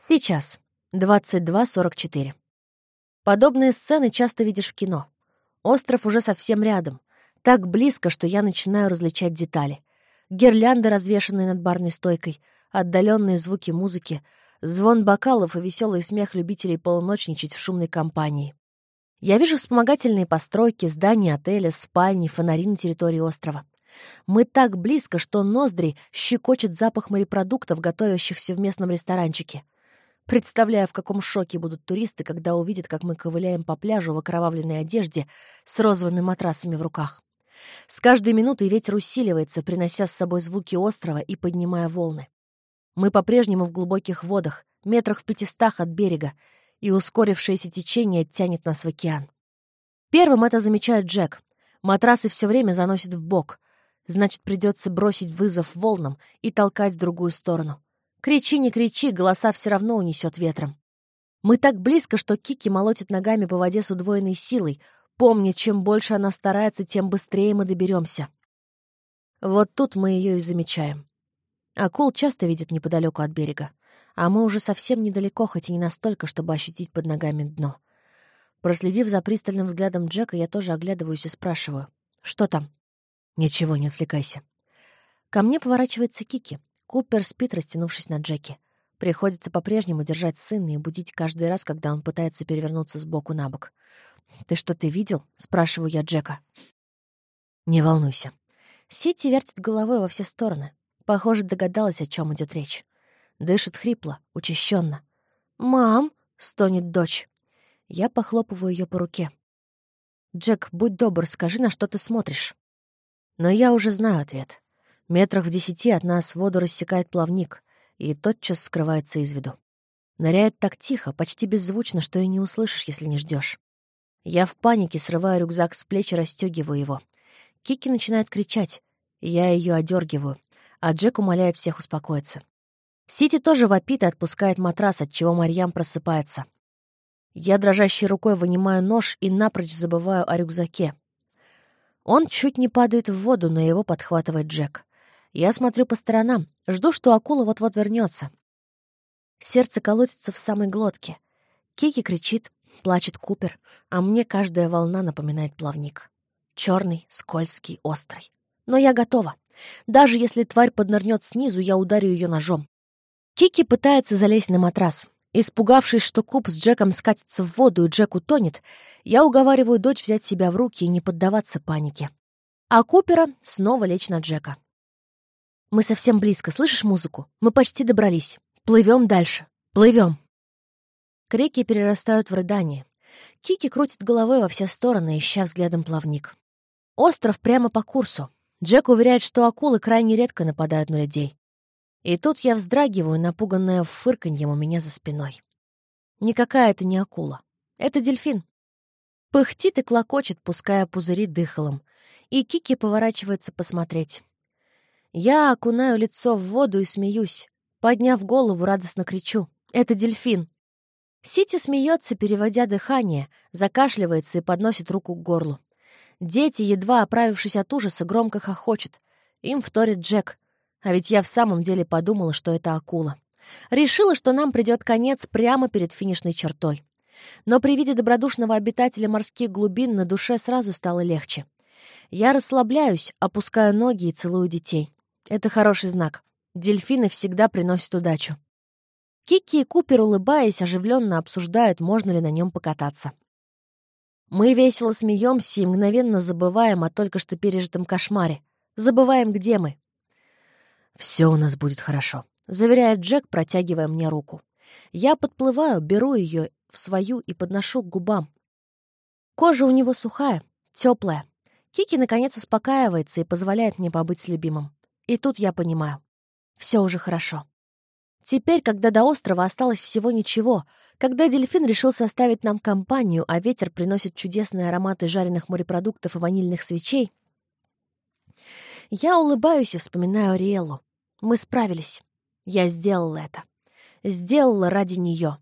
Сейчас. 22.44. Подобные сцены часто видишь в кино. Остров уже совсем рядом. Так близко, что я начинаю различать детали. Гирлянды, развешанные над барной стойкой, отдаленные звуки музыки, звон бокалов и веселый смех любителей полуночничать в шумной компании. Я вижу вспомогательные постройки, здания отеля, спальни, фонари на территории острова. Мы так близко, что ноздри щекочет запах морепродуктов, готовящихся в местном ресторанчике. Представляю, в каком шоке будут туристы, когда увидят, как мы ковыляем по пляжу в окровавленной одежде с розовыми матрасами в руках. С каждой минутой ветер усиливается, принося с собой звуки острова и поднимая волны. Мы по-прежнему в глубоких водах, метрах в пятистах от берега, и ускорившееся течение тянет нас в океан. Первым это замечает Джек. Матрасы все время заносит в бок. Значит, придется бросить вызов волнам и толкать в другую сторону. Кричи, не кричи, голоса все равно унесет ветром. Мы так близко, что Кики молотит ногами по воде с удвоенной силой, помня, чем больше она старается, тем быстрее мы доберемся. Вот тут мы ее и замечаем. Акул часто видит неподалеку от берега, а мы уже совсем недалеко, хоть и не настолько, чтобы ощутить под ногами дно. Проследив за пристальным взглядом Джека, я тоже оглядываюсь и спрашиваю. «Что там?» «Ничего, не отвлекайся». Ко мне поворачивается Кики. Купер спит, растянувшись на Джеке. Приходится по-прежнему держать сына и будить каждый раз, когда он пытается перевернуться с боку на бок. «Ты что-то видел?» — спрашиваю я Джека. «Не волнуйся». Сити вертит головой во все стороны. Похоже, догадалась, о чем идет речь. Дышит хрипло, учащенно. «Мам!» — стонет дочь. Я похлопываю ее по руке. «Джек, будь добр, скажи, на что ты смотришь». Но я уже знаю ответ. Метрах в десяти от нас воду рассекает плавник и тотчас скрывается из виду. Ныряет так тихо, почти беззвучно, что и не услышишь, если не ждешь. Я в панике срываю рюкзак с плеч и расстегиваю его. Кики начинает кричать, я ее одергиваю, а Джек умоляет всех успокоиться. Сити тоже вопит и отпускает матрас, от чего Марьям просыпается. Я дрожащей рукой вынимаю нож и напрочь забываю о рюкзаке. Он чуть не падает в воду, но его подхватывает Джек. Я смотрю по сторонам, жду, что акула вот-вот вернется. Сердце колотится в самой глотке. Кики кричит, плачет Купер, а мне каждая волна напоминает плавник. Черный, скользкий, острый. Но я готова. Даже если тварь поднырнет снизу, я ударю ее ножом. Кики пытается залезть на матрас. Испугавшись, что Куб с Джеком скатится в воду и Джек утонет, я уговариваю дочь взять себя в руки и не поддаваться панике. А Купера снова лечь на Джека. Мы совсем близко, слышишь музыку? Мы почти добрались. Плывем дальше. Плывем. Крики перерастают в рыдание. Кики крутит головой во все стороны, ища взглядом плавник. Остров прямо по курсу. Джек уверяет, что акулы крайне редко нападают на людей. И тут я вздрагиваю, напуганная фырканьем у меня за спиной. Никакая это не акула. Это дельфин. Пыхтит и клокочет, пуская пузыри дыхалом. И Кики поворачивается посмотреть. Я окунаю лицо в воду и смеюсь. Подняв голову, радостно кричу. «Это дельфин!» Сити смеется, переводя дыхание, закашливается и подносит руку к горлу. Дети, едва оправившись от ужаса, громко хохочут. Им вторит Джек. А ведь я в самом деле подумала, что это акула. Решила, что нам придет конец прямо перед финишной чертой. Но при виде добродушного обитателя морских глубин на душе сразу стало легче. Я расслабляюсь, опускаю ноги и целую детей. Это хороший знак. Дельфины всегда приносят удачу. Кики и Купер, улыбаясь, оживленно обсуждают, можно ли на нем покататься. Мы весело смеемся и мгновенно забываем о только что пережитом кошмаре. Забываем, где мы. Все у нас будет хорошо», — заверяет Джек, протягивая мне руку. Я подплываю, беру ее в свою и подношу к губам. Кожа у него сухая, теплая. Кики, наконец, успокаивается и позволяет мне побыть с любимым. И тут я понимаю. Все уже хорошо. Теперь, когда до острова осталось всего ничего, когда дельфин решил составить нам компанию, а ветер приносит чудесные ароматы жареных морепродуктов и ванильных свечей, я улыбаюсь и вспоминаю Риэллу. Мы справились. Я сделала это. Сделала ради нее.